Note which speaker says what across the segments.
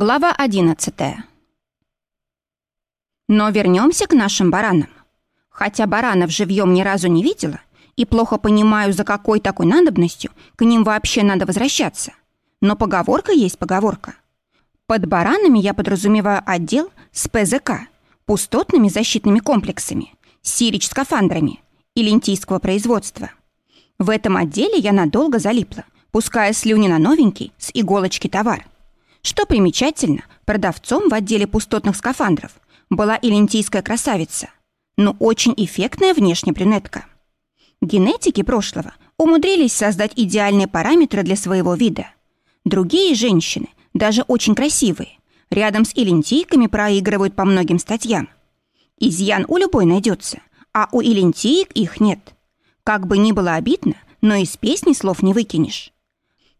Speaker 1: Глава одиннадцатая. Но вернемся к нашим баранам. Хотя баранов живьем ни разу не видела и плохо понимаю, за какой такой надобностью к ним вообще надо возвращаться. Но поговорка есть поговорка. Под баранами я подразумеваю отдел с ПЗК, пустотными защитными комплексами, сирич-скафандрами и лентийского производства. В этом отделе я надолго залипла, пуская слюни на новенький с иголочки товар – что примечательно, продавцом в отделе пустотных скафандров была и лентийская красавица, но очень эффектная внешне брюнетка. Генетики прошлого умудрились создать идеальные параметры для своего вида. Другие женщины, даже очень красивые, рядом с илентийками проигрывают по многим статьям. Изъян у любой найдется, а у илентиек их нет. Как бы ни было обидно, но из песни слов не выкинешь.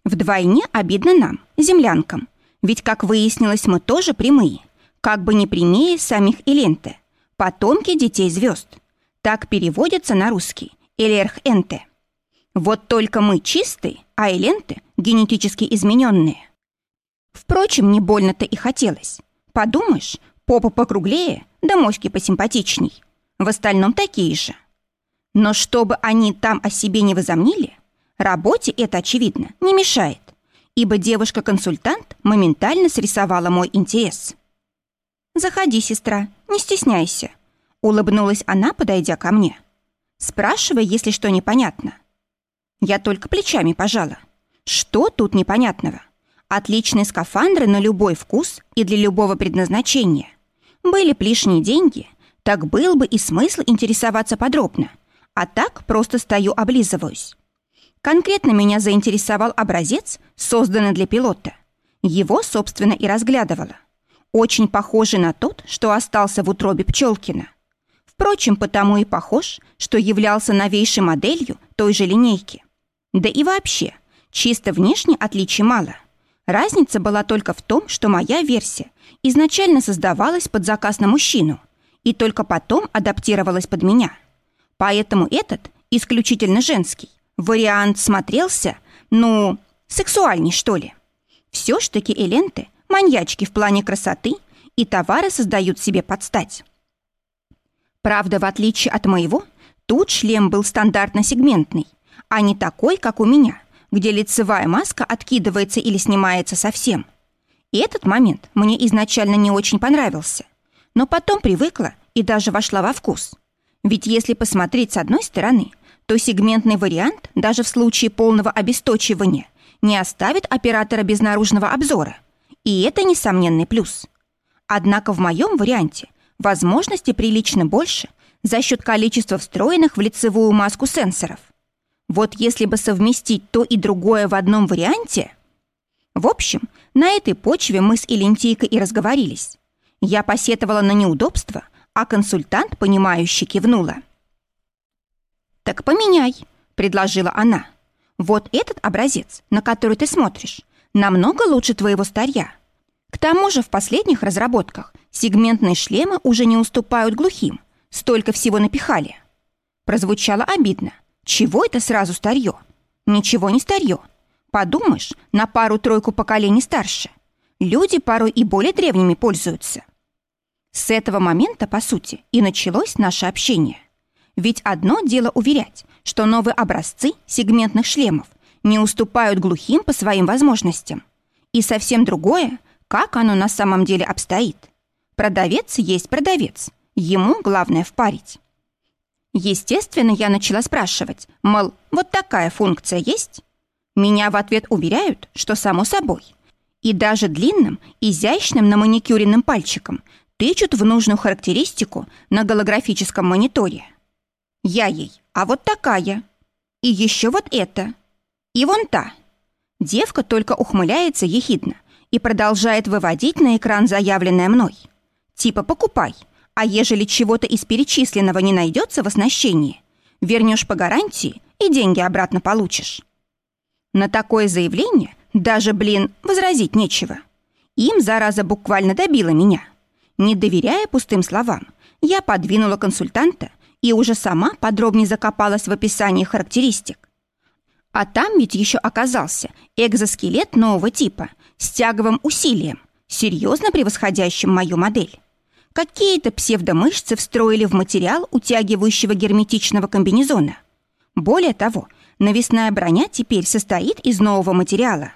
Speaker 1: Вдвойне обидно нам, землянкам, ведь, как выяснилось, мы тоже прямые, как бы не прямее самих Эленте, потомки детей звезд. Так переводится на русский Элерх-Энте. Вот только мы чистые, а Эленты генетически измененные. Впрочем, не больно-то и хотелось. Подумаешь, попа покруглее, да моськи посимпатичней. В остальном такие же. Но чтобы они там о себе не возомнили, работе это, очевидно, не мешает ибо девушка-консультант моментально срисовала мой интерес. «Заходи, сестра, не стесняйся», — улыбнулась она, подойдя ко мне. «Спрашивай, если что непонятно». Я только плечами пожала. Что тут непонятного? Отличные скафандры на любой вкус и для любого предназначения. Были б лишние деньги, так был бы и смысл интересоваться подробно. А так просто стою облизываюсь. Конкретно меня заинтересовал образец, созданный для пилота. Его, собственно, и разглядывала. Очень похожий на тот, что остался в утробе Пчелкина. Впрочем, потому и похож, что являлся новейшей моделью той же линейки. Да и вообще, чисто внешне отличий мало. Разница была только в том, что моя версия изначально создавалась под заказ на мужчину и только потом адаптировалась под меня. Поэтому этот, исключительно женский, Вариант смотрелся, ну, сексуальней, что ли. Все ж таки эленты – маньячки в плане красоты, и товары создают себе подстать. Правда, в отличие от моего, тут шлем был стандартно-сегментный, а не такой, как у меня, где лицевая маска откидывается или снимается совсем. И этот момент мне изначально не очень понравился, но потом привыкла и даже вошла во вкус. Ведь если посмотреть с одной стороны, то сегментный вариант даже в случае полного обесточивания не оставит оператора без наружного обзора. И это несомненный плюс. Однако в моем варианте возможности прилично больше за счет количества встроенных в лицевую маску сенсоров. Вот если бы совместить то и другое в одном варианте... В общем, на этой почве мы с Элентийкой и разговорились. Я посетовала на неудобства, а консультант, понимающе кивнула. «Так поменяй», — предложила она. «Вот этот образец, на который ты смотришь, намного лучше твоего старья. К тому же в последних разработках сегментные шлемы уже не уступают глухим. Столько всего напихали». Прозвучало обидно. «Чего это сразу старье?» «Ничего не старье. Подумаешь, на пару-тройку поколений старше. Люди порой и более древними пользуются». С этого момента, по сути, и началось наше общение. Ведь одно дело уверять, что новые образцы сегментных шлемов не уступают глухим по своим возможностям. И совсем другое, как оно на самом деле обстоит. Продавец есть продавец, ему главное впарить. Естественно, я начала спрашивать, мол, вот такая функция есть? Меня в ответ уверяют, что само собой. И даже длинным, изящным на маникюренным пальчиком тычут в нужную характеристику на голографическом мониторе. Я ей, а вот такая. И еще вот это. И вон та. Девка только ухмыляется ехидно и продолжает выводить на экран заявленное мной. Типа покупай, а ежели чего-то из перечисленного не найдется в оснащении, вернешь по гарантии и деньги обратно получишь. На такое заявление даже, блин, возразить нечего. Им, зараза, буквально добила меня. Не доверяя пустым словам, я подвинула консультанта и уже сама подробнее закопалась в описании характеристик. А там ведь еще оказался экзоскелет нового типа с тяговым усилием, серьезно превосходящим мою модель. Какие-то псевдомышцы встроили в материал утягивающего герметичного комбинезона. Более того, навесная броня теперь состоит из нового материала.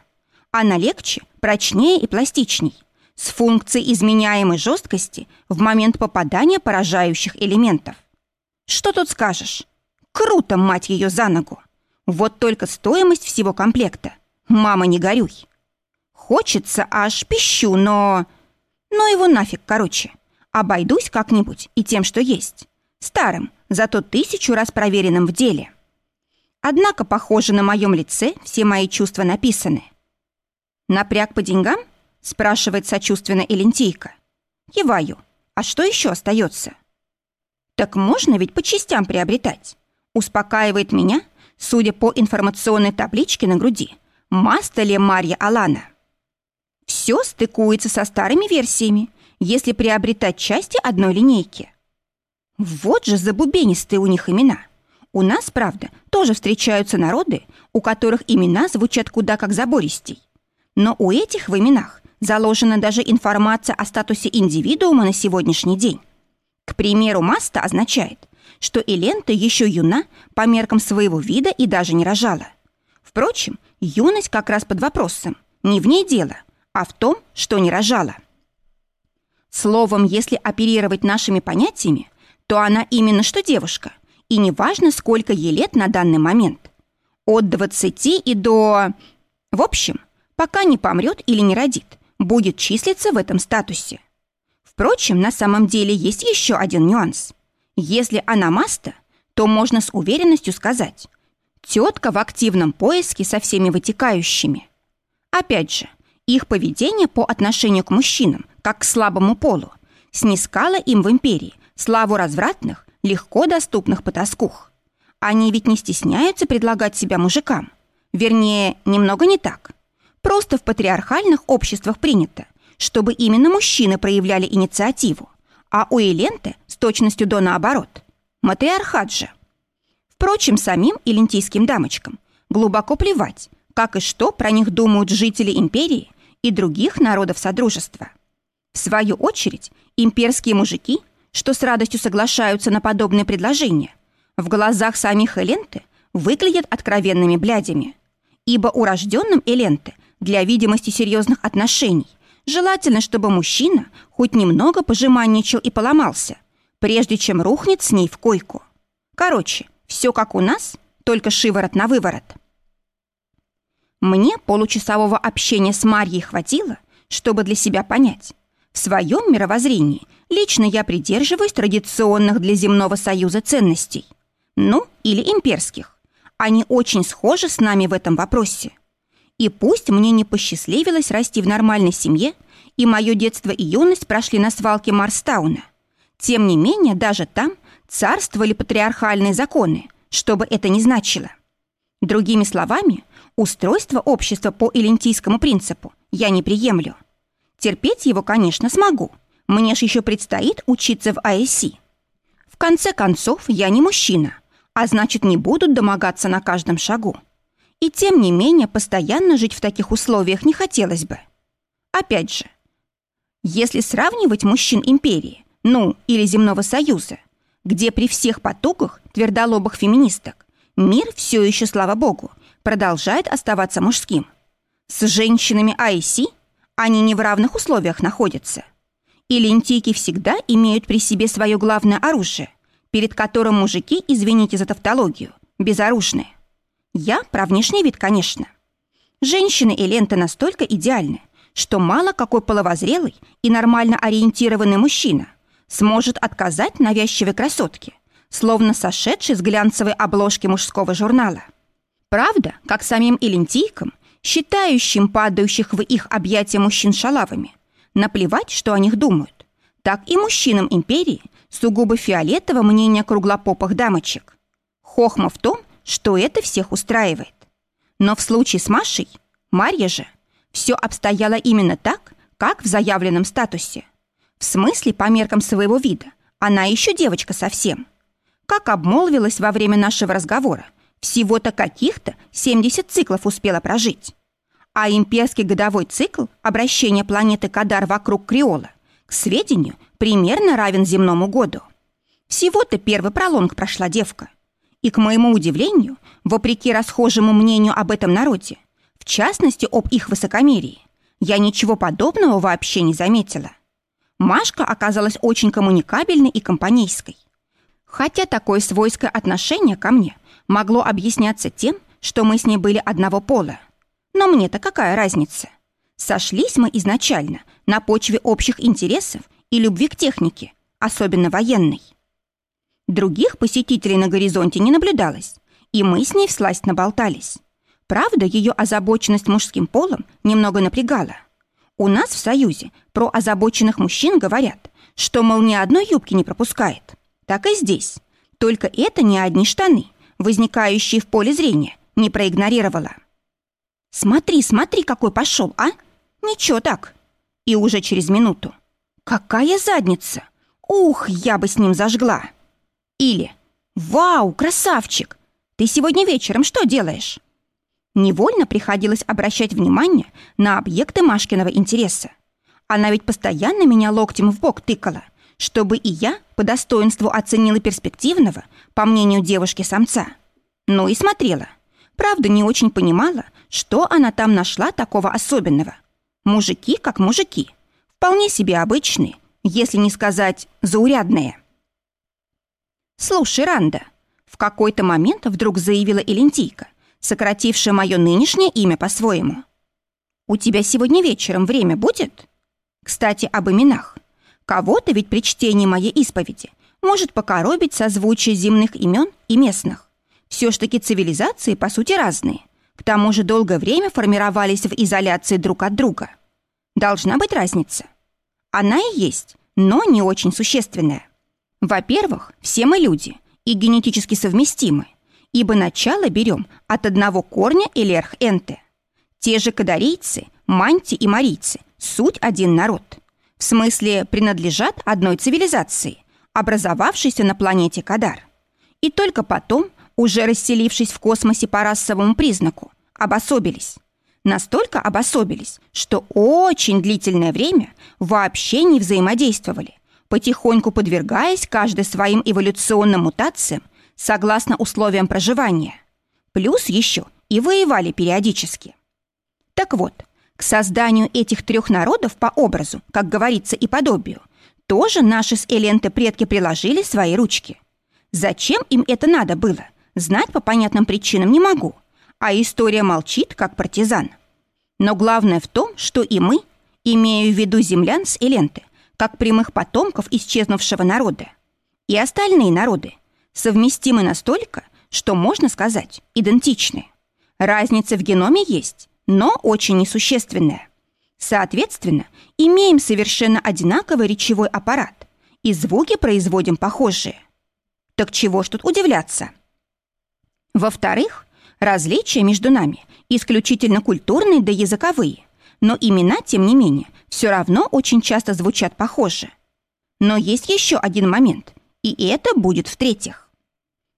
Speaker 1: Она легче, прочнее и пластичней, с функцией изменяемой жесткости в момент попадания поражающих элементов. Что тут скажешь? Круто, мать ее, за ногу! Вот только стоимость всего комплекта. Мама, не горюй. Хочется аж пищу, но... Ну его нафиг, короче. Обойдусь как-нибудь и тем, что есть. Старым, зато тысячу раз проверенным в деле. Однако, похоже, на моем лице все мои чувства написаны. «Напряг по деньгам?» — спрашивает сочувственно Элентейка. Киваю. «А что еще остается?» «Так можно ведь по частям приобретать?» Успокаивает меня, судя по информационной табличке на груди, Мастеле Марья Алана. Все стыкуется со старыми версиями, если приобретать части одной линейки. Вот же забубенистые у них имена. У нас, правда, тоже встречаются народы, у которых имена звучат куда как забористей. Но у этих в именах заложена даже информация о статусе индивидуума на сегодняшний день. Примеру, маста означает, что и лента еще юна по меркам своего вида и даже не рожала. Впрочем, юность как раз под вопросом. Не в ней дело, а в том, что не рожала. Словом, если оперировать нашими понятиями, то она именно что девушка, и неважно, сколько ей лет на данный момент. От 20 и до... В общем, пока не помрет или не родит, будет числиться в этом статусе. Впрочем, на самом деле есть еще один нюанс. Если она маста, то можно с уверенностью сказать, тетка в активном поиске со всеми вытекающими. Опять же, их поведение по отношению к мужчинам, как к слабому полу, снискало им в империи славу развратных, легко доступных потаскух. Они ведь не стесняются предлагать себя мужикам. Вернее, немного не так. Просто в патриархальных обществах принято, чтобы именно мужчины проявляли инициативу, а у Эленты с точностью до наоборот. Матриархат же. Впрочем, самим элентийским дамочкам глубоко плевать, как и что про них думают жители империи и других народов Содружества. В свою очередь, имперские мужики, что с радостью соглашаются на подобные предложения, в глазах самих Эленты выглядят откровенными блядями. Ибо урожденным Эленты для видимости серьезных отношений желательно, чтобы мужчина хоть немного пожеманничал и поломался, прежде чем рухнет с ней в койку. Короче, все как у нас, только шиворот на выворот. Мне получасового общения с Марьей хватило, чтобы для себя понять. В своем мировоззрении лично я придерживаюсь традиционных для земного союза ценностей. Ну, или имперских. Они очень схожи с нами в этом вопросе. И пусть мне не посчастливилось расти в нормальной семье, и мое детство и юность прошли на свалке Марстауна, тем не менее даже там царствовали патриархальные законы, что бы это ни значило. Другими словами, Устройство общества по элентийскому принципу я не приемлю. Терпеть его, конечно, смогу. Мне ж еще предстоит учиться в АЭСИ. В конце концов, я не мужчина, а значит, не будут домогаться на каждом шагу. И тем не менее, постоянно жить в таких условиях не хотелось бы. Опять же, если сравнивать мужчин империи, ну, или земного союза, где при всех потугах твердолобых феминисток мир все еще, слава богу, продолжает оставаться мужским. С женщинами IC они не в равных условиях находятся. И лентийки всегда имеют при себе свое главное оружие, перед которым мужики, извините за тавтологию, безоружны. Я про внешний вид, конечно. Женщины и ленты настолько идеальны, что мало какой половозрелый и нормально ориентированный мужчина сможет отказать навязчивой красотке, словно сошедшей с глянцевой обложки мужского журнала. Правда, как самим элентийкам, считающим падающих в их объятия мужчин шалавами, наплевать, что о них думают, так и мужчинам империи сугубо фиолетово мнение круглопопых дамочек. Хохма в том, что это всех устраивает. Но в случае с Машей, Марья же, все обстояло именно так, как в заявленном статусе. В смысле, по меркам своего вида, она еще девочка совсем. Как обмолвилась во время нашего разговора, всего-то каких-то 70 циклов успела прожить. а имперский годовой цикл обращения планеты Кадар вокруг Криола, к сведению, примерно равен земному году. Всего-то первый пролонг прошла девка. И, к моему удивлению, вопреки расхожему мнению об этом народе, в частности, об их высокомерии, я ничего подобного вообще не заметила. Машка оказалась очень коммуникабельной и компанейской. Хотя такое свойское отношение ко мне могло объясняться тем, что мы с ней были одного пола. Но мне-то какая разница? Сошлись мы изначально на почве общих интересов и любви к технике, особенно военной. Других посетителей на горизонте не наблюдалось, и мы с ней всласть наболтались. Правда, ее озабоченность мужским полом немного напрягала. У нас в Союзе про озабоченных мужчин говорят, что, мол, ни одной юбки не пропускает. Так и здесь. Только это не одни штаны, возникающие в поле зрения, не проигнорировала. «Смотри, смотри, какой пошел, а! Ничего так!» И уже через минуту. «Какая задница! Ух, я бы с ним зажгла!» Или «Вау, красавчик! Ты сегодня вечером что делаешь?» Невольно приходилось обращать внимание на объекты Машкиного интереса. Она ведь постоянно меня локтем в бок тыкала, чтобы и я по достоинству оценила перспективного, по мнению девушки-самца. Ну и смотрела. Правда, не очень понимала, что она там нашла такого особенного. Мужики как мужики. Вполне себе обычные, если не сказать заурядные. «Слушай, Ранда», — в какой-то момент вдруг заявила Элентийка, сократившая мое нынешнее имя по-своему. «У тебя сегодня вечером время будет?» Кстати, об именах. Кого-то ведь при чтении моей исповеди может покоробить созвучие земных имен и местных. Все ж таки цивилизации, по сути, разные. К тому же долгое время формировались в изоляции друг от друга. Должна быть разница. Она и есть, но не очень существенная. Во-первых, все мы люди и генетически совместимы ибо начало берем от одного корня элерх-энте. Те же кадарийцы, манти и марийцы – суть один народ. В смысле, принадлежат одной цивилизации, образовавшейся на планете Кадар. И только потом, уже расселившись в космосе по расовому признаку, обособились. Настолько обособились, что очень длительное время вообще не взаимодействовали, потихоньку подвергаясь каждой своим эволюционным мутациям согласно условиям проживания. Плюс еще и воевали периодически. Так вот, к созданию этих трех народов по образу, как говорится, и подобию, тоже наши с Эленты предки приложили свои ручки. Зачем им это надо было, знать по понятным причинам не могу, а история молчит, как партизан. Но главное в том, что и мы, имею в виду землян с Эленты, как прямых потомков исчезнувшего народа, и остальные народы, совместимы настолько, что, можно сказать, идентичны. Разница в геноме есть, но очень несущественная. Соответственно, имеем совершенно одинаковый речевой аппарат, и звуки производим похожие. Так чего ж тут удивляться? Во-вторых, различия между нами исключительно культурные да языковые, но имена, тем не менее, все равно очень часто звучат похоже. Но есть еще один момент, и это будет в-третьих.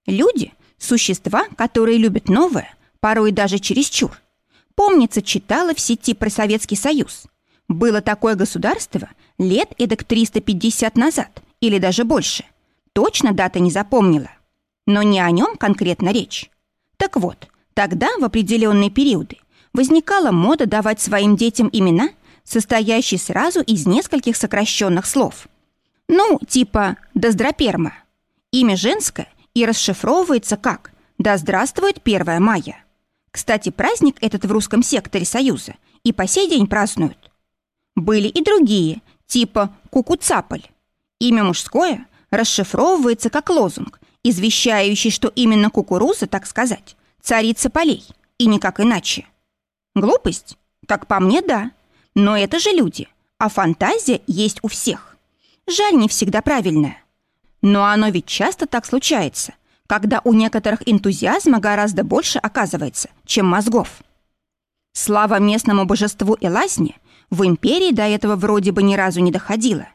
Speaker 1: Люди – существа, которые любят новое, порой даже чересчур. Помнится, читала в сети про Советский Союз. Было такое государство лет эдак 350 назад или даже больше. Точно дата не запомнила. Но не о нем конкретно речь. Так вот, тогда в определенные периоды возникала мода давать своим детям имена, состоящие сразу из нескольких сокращенных слов. Ну, типа «доздроперма». Имя женское и расшифровывается как «Да здравствует 1 мая». Кстати, праздник этот в русском секторе Союза и по сей день празднуют. Были и другие, типа Кукуцаполь. Имя мужское расшифровывается как лозунг, извещающий, что именно кукуруза, так сказать, царица полей, и никак иначе. Глупость? Как по мне, да. Но это же люди, а фантазия есть у всех. Жаль, не всегда правильная. Но оно ведь часто так случается, когда у некоторых энтузиазма гораздо больше оказывается, чем мозгов. Слава местному божеству Элазне в империи до этого вроде бы ни разу не доходила.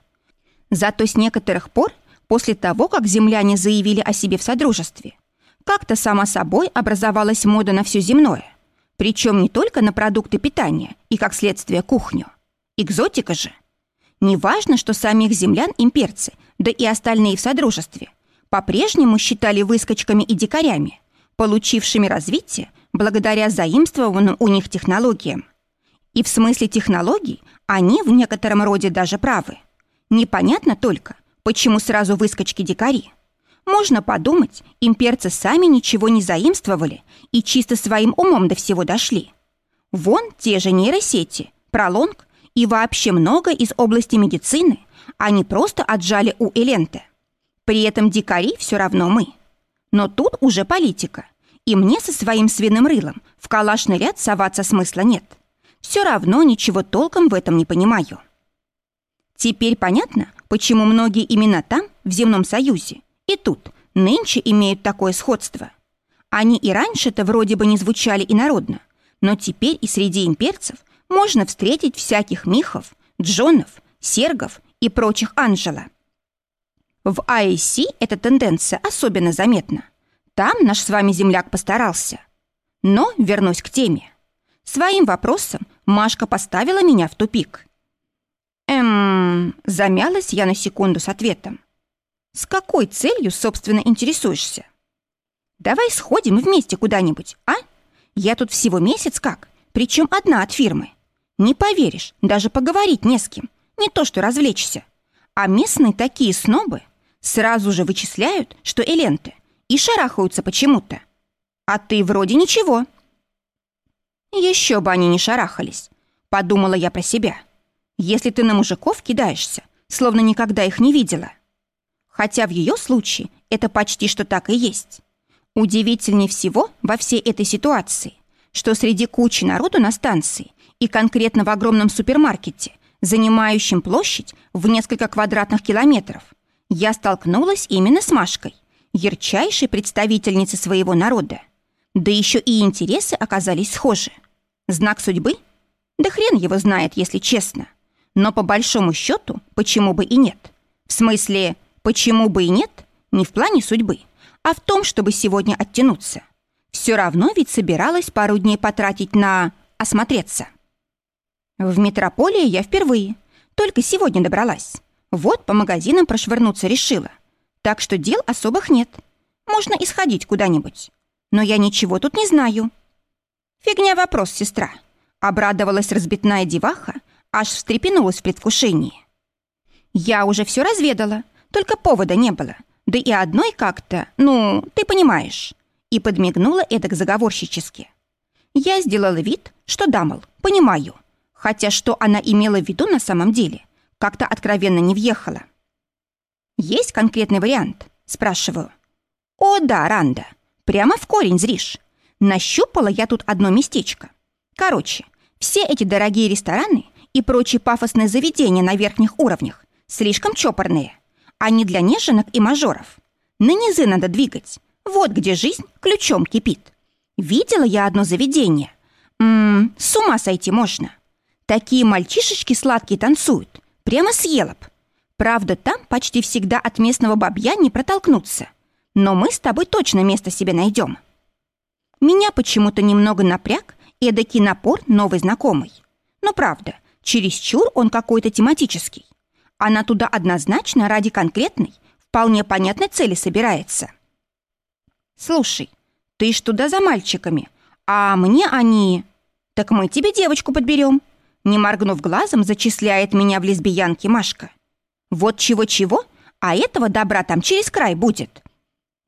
Speaker 1: Зато с некоторых пор, после того, как земляне заявили о себе в содружестве, как-то само собой образовалась мода на все земное. Причем не только на продукты питания и, как следствие, кухню. Экзотика же. Неважно, что самих землян имперцы, да и остальные в Содружестве, по-прежнему считали выскочками и дикарями, получившими развитие благодаря заимствованным у них технологиям. И в смысле технологий они в некотором роде даже правы. Непонятно только, почему сразу выскочки-дикари. Можно подумать, имперцы сами ничего не заимствовали и чисто своим умом до всего дошли. Вон те же нейросети, пролонг и вообще много из области медицины они просто отжали у Эленте. При этом дикари все равно мы. Но тут уже политика, и мне со своим свиным рылом в калашный ряд соваться смысла нет. Все равно ничего толком в этом не понимаю. Теперь понятно, почему многие имена там, в Земном Союзе, и тут, нынче имеют такое сходство. Они и раньше-то вроде бы не звучали инородно, но теперь и среди имперцев можно встретить всяких Михов, Джонов, Сергов и прочих Анжела. В АИС эта тенденция особенно заметна. Там наш с вами земляк постарался. Но вернусь к теме. Своим вопросом Машка поставила меня в тупик. Эм, замялась я на секунду с ответом. С какой целью, собственно, интересуешься? Давай сходим вместе куда-нибудь, а? Я тут всего месяц как, причем одна от фирмы. Не поверишь, даже поговорить не с кем, не то что развлечься. А местные такие снобы сразу же вычисляют, что эленты, и шарахаются почему-то. А ты вроде ничего. Еще бы они не шарахались, подумала я про себя. Если ты на мужиков кидаешься, словно никогда их не видела. Хотя в ее случае это почти что так и есть. Удивительнее всего во всей этой ситуации, что среди кучи народу на станции и конкретно в огромном супермаркете, занимающем площадь в несколько квадратных километров, я столкнулась именно с Машкой, ярчайшей представительницей своего народа. Да еще и интересы оказались схожи. Знак судьбы? Да хрен его знает, если честно. Но по большому счету, почему бы и нет? В смысле, почему бы и нет? Не в плане судьбы, а в том, чтобы сегодня оттянуться. Все равно ведь собиралась пару дней потратить на... осмотреться. В метрополии я впервые. Только сегодня добралась. Вот по магазинам прошвырнуться решила. Так что дел особых нет. Можно исходить куда-нибудь. Но я ничего тут не знаю. Фигня вопрос, сестра. Обрадовалась разбитная деваха, аж встрепенулась в предвкушении. Я уже все разведала, только повода не было. Да и одной как-то, ну, ты понимаешь. И подмигнула эдак заговорщически. Я сделала вид, что дамал, понимаю. Хотя что она имела в виду на самом деле, как-то откровенно не въехала. «Есть конкретный вариант?» – спрашиваю. «О, да, Ранда, прямо в корень зришь. Нащупала я тут одно местечко. Короче, все эти дорогие рестораны и прочие пафосные заведения на верхних уровнях слишком чопорные. Они для неженок и мажоров. На низы надо двигать. Вот где жизнь ключом кипит. Видела я одно заведение. Ммм, с ума сойти можно. Такие мальчишечки сладкие танцуют. Прямо съела б. Правда, там почти всегда от местного бабья не протолкнуться. Но мы с тобой точно место себе найдем. Меня почему-то немного напряг эдакий напор новый знакомый. Но правда, чересчур он какой-то тематический. Она туда однозначно ради конкретной, вполне понятной цели собирается. Слушай, ты ж туда за мальчиками, а мне они... Так мы тебе девочку подберем. Не моргнув глазом, зачисляет меня в лесбиянки Машка. Вот чего-чего, а этого добра там через край будет.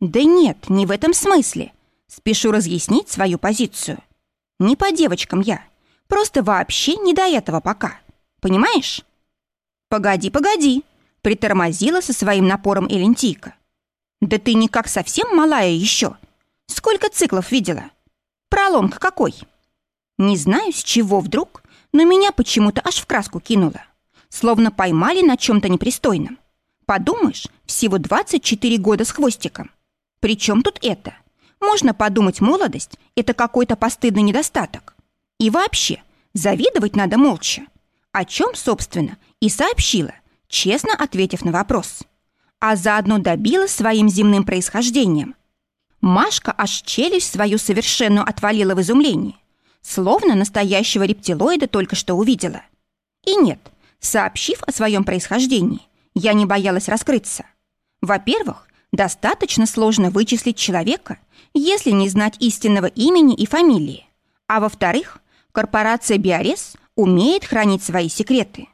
Speaker 1: Да нет, не в этом смысле. Спешу разъяснить свою позицию. Не по девочкам я. Просто вообще не до этого пока. Понимаешь? Погоди, погоди. Притормозила со своим напором Элентийка. Да ты никак совсем малая еще. Сколько циклов видела? Пролонг какой? Не знаю, с чего вдруг, но меня почему-то аж в краску кинуло. Словно поймали на чем-то непристойном. Подумаешь, всего 24 года с хвостиком. Причем тут это? Можно подумать, молодость – это какой-то постыдный недостаток. И вообще, завидовать надо молча. О чем, собственно, и сообщила, честно ответив на вопрос. А заодно добила своим земным происхождением. Машка аж челюсть свою совершенно отвалила в изумлении. словно настоящего рептилоида только что увидела. И нет, сообщив о своем происхождении, я не боялась раскрыться. Во-первых, достаточно сложно вычислить человека, если не знать истинного имени и фамилии. А во-вторых, корпорация «Биорез» умеет хранить свои секреты.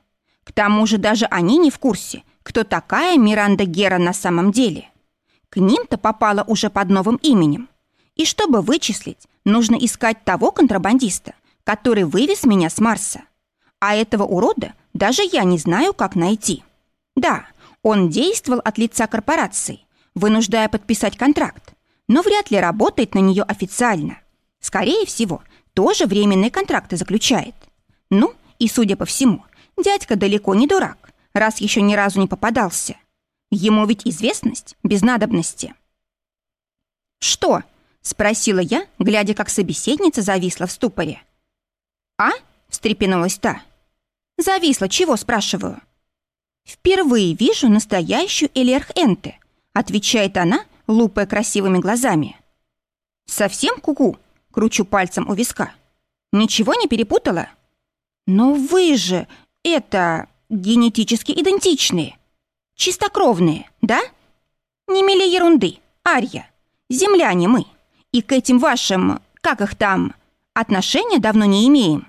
Speaker 1: К тому же даже они не в курсе, кто такая Миранда Гера на самом деле. К ним-то попала уже под новым именем. И чтобы вычислить, нужно искать того контрабандиста, который вывез меня с Марса. А этого урода даже я не знаю, как найти. Да, он действовал от лица корпорации, вынуждая подписать контракт, но вряд ли работает на нее официально. Скорее всего, тоже временные контракты заключает. Ну, и судя по всему, дядька далеко не дурак, раз еще ни разу не попадался. Ему ведь известность без надобности. «Что?» — спросила я, глядя, как собеседница зависла в ступоре. «А?» — встрепенулась та. «Зависла, чего?» — спрашиваю. «Впервые вижу настоящую Элерх Энте», — отвечает она, лупая красивыми глазами. «Совсем куку?» -ку — кручу пальцем у виска. «Ничего не перепутала?» «Но вы же, это, генетически идентичные. Чистокровные, да? Не мели ерунды, Арья. Земляне мы. И к этим вашим, как их там, отношения давно не имеем.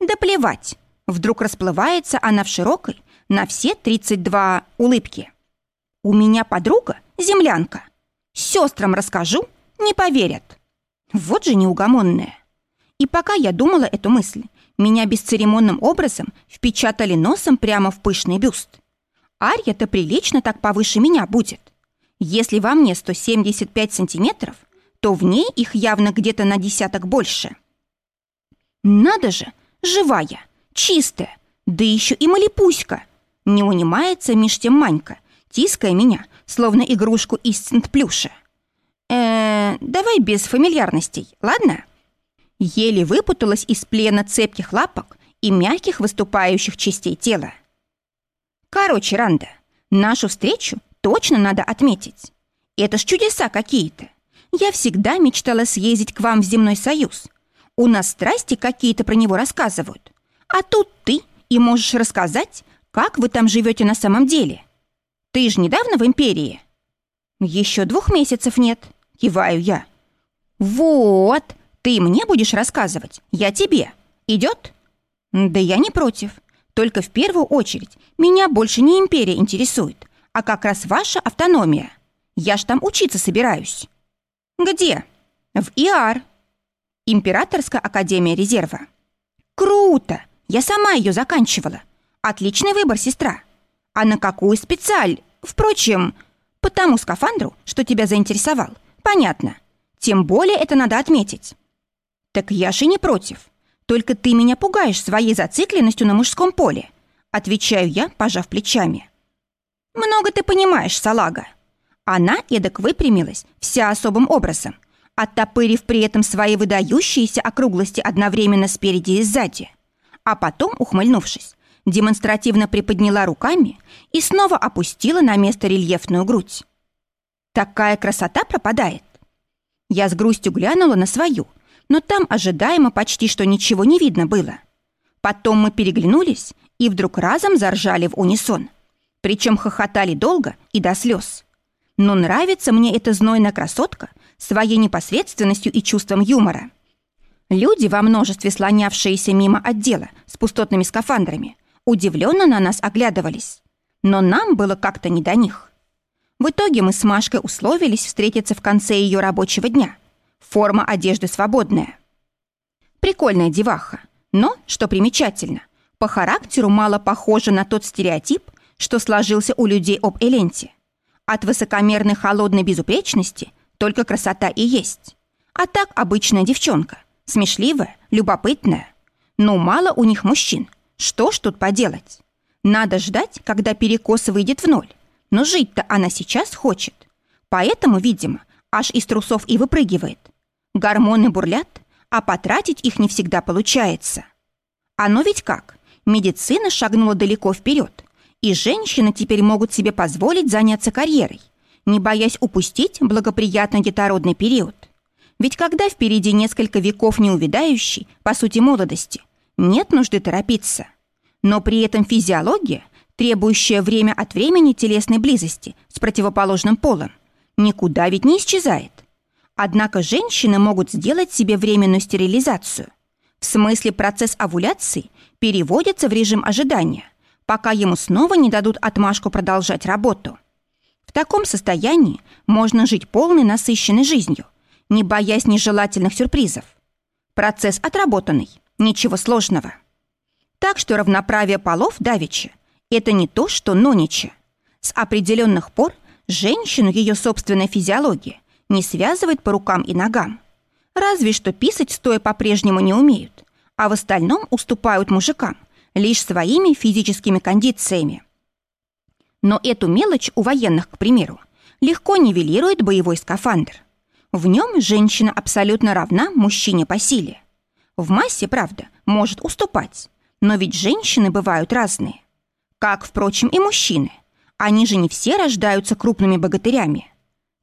Speaker 1: Да плевать. Вдруг расплывается она в широкой, на все 32 улыбки. У меня подруга, землянка. Сестрам расскажу, не поверят. Вот же неугомонная. И пока я думала эту мысль, меня бесцеремонным образом впечатали носом прямо в пышный бюст. Арья-то прилично так повыше меня будет. Если во мне 175 сантиметров, то в ней их явно где-то на десяток больше. Надо же, живая, чистая, да еще и малипуська. Не унимается меж тем Манька, тиская меня, словно игрушку из центплюша. э давай без фамильярностей, ладно?» Еле выпуталась из плена цепких лапок и мягких выступающих частей тела. Короче, Ранда, нашу встречу точно надо отметить. Это ж чудеса какие-то. Я всегда мечтала съездить к вам в Земной Союз. У нас страсти какие-то про него рассказывают. А тут ты и можешь рассказать, как вы там живете на самом деле. Ты же недавно в Империи? Еще двух месяцев нет, киваю я. Вот, ты мне будешь рассказывать, я тебе. Идет? Да я не против. Только в первую очередь меня больше не империя интересует, а как раз ваша автономия. Я ж там учиться собираюсь. Где? В ИАР. Императорская академия резерва. Круто! Я сама ее заканчивала. Отличный выбор, сестра. А на какую специаль? Впрочем, по тому скафандру, что тебя заинтересовал. Понятно. Тем более это надо отметить. «Так я же не против. Только ты меня пугаешь своей зацикленностью на мужском поле», отвечаю я, пожав плечами. «Много ты понимаешь, салага». Она эдак выпрямилась, вся особым образом, оттопырив при этом свои выдающиеся округлости одновременно спереди и сзади. А потом, ухмыльнувшись, демонстративно приподняла руками и снова опустила на место рельефную грудь. Такая красота пропадает. Я с грустью глянула на свою, но там ожидаемо почти что ничего не видно было. Потом мы переглянулись и вдруг разом заржали в унисон. Причем хохотали долго и до слез. Но нравится мне эта знойная красотка своей непосредственностью и чувством юмора. Люди, во множестве слонявшиеся мимо отдела с пустотными скафандрами, удивленно на нас оглядывались. Но нам было как-то не до них. В итоге мы с Машкой условились встретиться в конце ее рабочего дня – Форма одежды свободная. Прикольная деваха, но, что примечательно, по характеру мало похожа на тот стереотип, что сложился у людей об Эленте. От высокомерной холодной безупречности только красота и есть. А так обычная девчонка, смешливая, любопытная. Но мало у них мужчин. Что ж тут поделать? Надо ждать, когда перекос выйдет в ноль. Но жить-то она сейчас хочет. Поэтому, видимо, аж из трусов и выпрыгивает. Гормоны бурлят, а потратить их не всегда получается. Оно ведь как? Медицина шагнула далеко вперед, и женщины теперь могут себе позволить заняться карьерой, не боясь упустить благоприятный детородный период. Ведь когда впереди несколько веков неувядающей, по сути, молодости, нет нужды торопиться. Но при этом физиология, требующая время от времени телесной близости с противоположным полом, никуда ведь не исчезает. Однако женщины могут сделать себе временную стерилизацию. В смысле процесс овуляции переводится в режим ожидания, пока ему снова не дадут отмашку продолжать работу. В таком состоянии можно жить полной насыщенной жизнью, не боясь нежелательных сюрпризов. Процесс отработанный, ничего сложного. Так что равноправие полов давича – это не то, что нонича. С определенных пор женщину ее собственная физиология не связывает по рукам и ногам. Разве что писать стоя по-прежнему не умеют, а в остальном уступают мужикам лишь своими физическими кондициями. Но эту мелочь у военных, к примеру, легко нивелирует боевой скафандр. В нем женщина абсолютно равна мужчине по силе. В массе, правда, может уступать, но ведь женщины бывают разные. Как, впрочем, и мужчины. Они же не все рождаются крупными богатырями.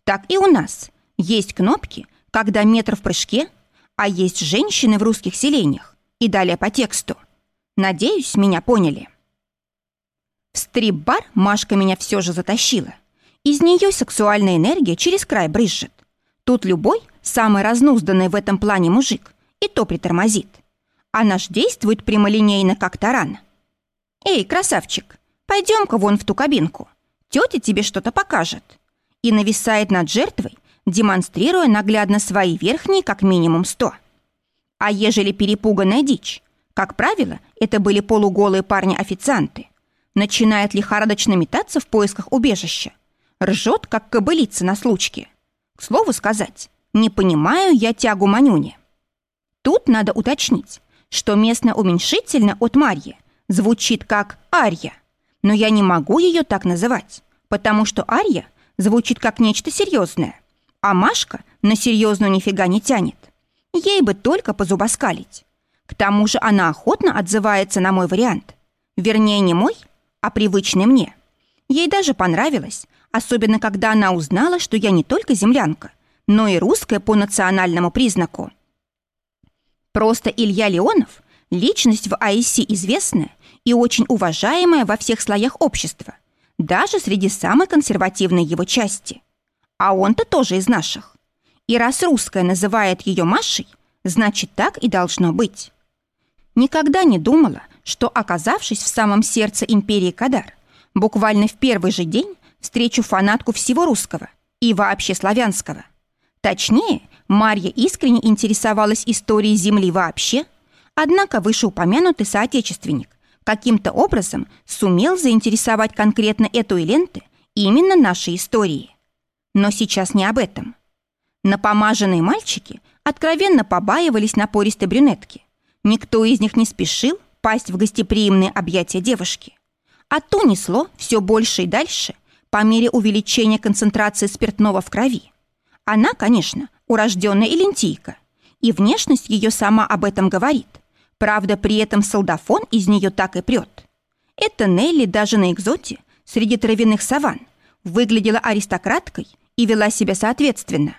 Speaker 1: Так и у нас есть кнопки, когда метр в прыжке, а есть женщины в русских селениях. И далее по тексту. Надеюсь, меня поняли. В стрип-бар Машка меня все же затащила. Из нее сексуальная энергия через край брызжет. Тут любой, самый разнузданный в этом плане мужик, и то притормозит. А наш действует прямолинейно, как таран. «Эй, красавчик, пойдем-ка вон в ту кабинку. Тетя тебе что-то покажет». И нависает над жертвой, демонстрируя наглядно свои верхние как минимум сто. А ежели перепуганная дичь? Как правило, это были полуголые парни-официанты. Начинает лихорадочно метаться в поисках убежища. Ржет, как кобылица на случке. К слову сказать, не понимаю я тягу Манюни. Тут надо уточнить, что местное уменьшительно от Марьи звучит как Арья, но я не могу ее так называть, потому что Арья звучит как нечто серьезное, а Машка на серьезную нифига не тянет. Ей бы только позубоскалить. К тому же она охотно отзывается на мой вариант. Вернее, не мой, а привычный мне. Ей даже понравилось, особенно когда она узнала, что я не только землянка, но и русская по национальному признаку. Просто Илья Леонов – личность в АИСи известная и очень уважаемая во всех слоях общества, даже среди самой консервативной его части. А он-то тоже из наших. И раз русская называет ее Машей, значит, так и должно быть. Никогда не думала, что, оказавшись в самом сердце империи Кадар, буквально в первый же день встречу фанатку всего русского и вообще славянского. Точнее, Марья искренне интересовалась историей Земли вообще, однако вышеупомянутый соотечественник каким-то образом сумел заинтересовать конкретно эту ленты именно нашей истории. Но сейчас не об этом. Напомаженные мальчики откровенно побаивались напористой брюнетки. Никто из них не спешил пасть в гостеприимные объятия девушки. А то несло все больше и дальше по мере увеличения концентрации спиртного в крови. Она, конечно, урожденная элентийка, и внешность ее сама об этом говорит. Правда, при этом солдафон из нее так и прет. Эта Нелли даже на экзоте, среди травяных саван, выглядела аристократкой и вела себя соответственно.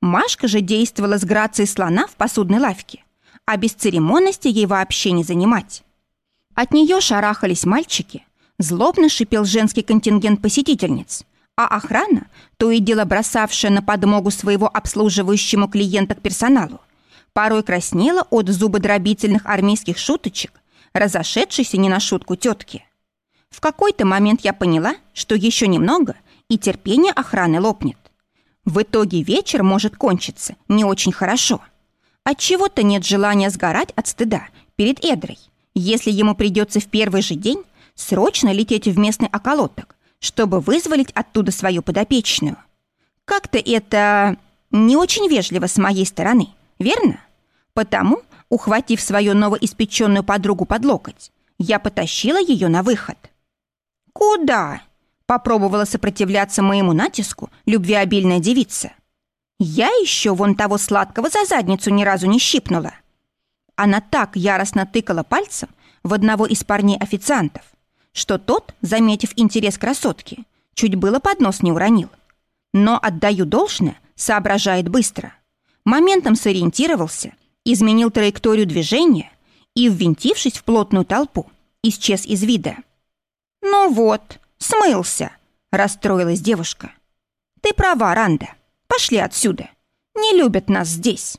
Speaker 1: Машка же действовала с грацией слона в посудной лавке, а без церемонности ей вообще не занимать. От нее шарахались мальчики, злобно шипел женский контингент посетительниц – а охрана, то и дело бросавшая на подмогу своего обслуживающему клиента к персоналу, порой краснела от зубодробительных армейских шуточек, разошедшейся не на шутку тетки. В какой-то момент я поняла, что еще немного, и терпение охраны лопнет. В итоге вечер может кончиться не очень хорошо. От чего то нет желания сгорать от стыда перед Эдрой, если ему придется в первый же день срочно лететь в местный околоток чтобы вызволить оттуда свою подопечную. Как-то это не очень вежливо с моей стороны, верно? Потому, ухватив свою новоиспеченную подругу под локоть, я потащила ее на выход. «Куда?» — попробовала сопротивляться моему натиску любвеобильная девица. «Я еще вон того сладкого за задницу ни разу не щипнула». Она так яростно тыкала пальцем в одного из парней-официантов, что тот, заметив интерес красотки, чуть было под нос не уронил. Но отдаю должное, соображает быстро. Моментом сориентировался, изменил траекторию движения и, ввинтившись в плотную толпу, исчез из вида. «Ну вот, смылся», — расстроилась девушка. «Ты права, Ранда. Пошли отсюда. Не любят нас здесь.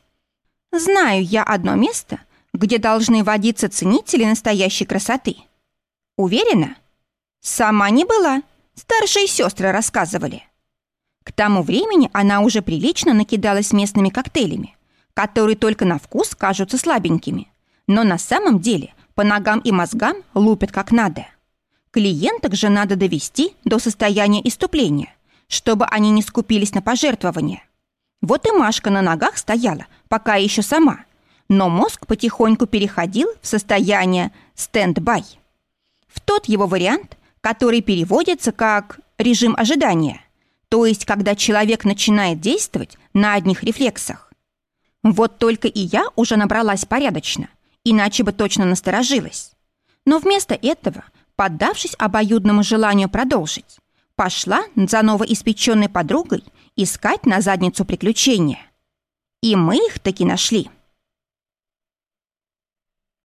Speaker 1: Знаю я одно место, где должны водиться ценители настоящей красоты. Уверена? Сама не была. Старшие сестры рассказывали. К тому времени она уже прилично накидалась местными коктейлями, которые только на вкус кажутся слабенькими, но на самом деле по ногам и мозгам лупят как надо. Клиенток же надо довести до состояния иступления, чтобы они не скупились на пожертвования. Вот и Машка на ногах стояла, пока еще сама, но мозг потихоньку переходил в состояние стенд-бай. В тот его вариант, который переводится как «режим ожидания», то есть когда человек начинает действовать на одних рефлексах. Вот только и я уже набралась порядочно, иначе бы точно насторожилась. Но вместо этого, поддавшись обоюдному желанию продолжить, пошла за новоиспеченной подругой искать на задницу приключения. И мы их таки нашли.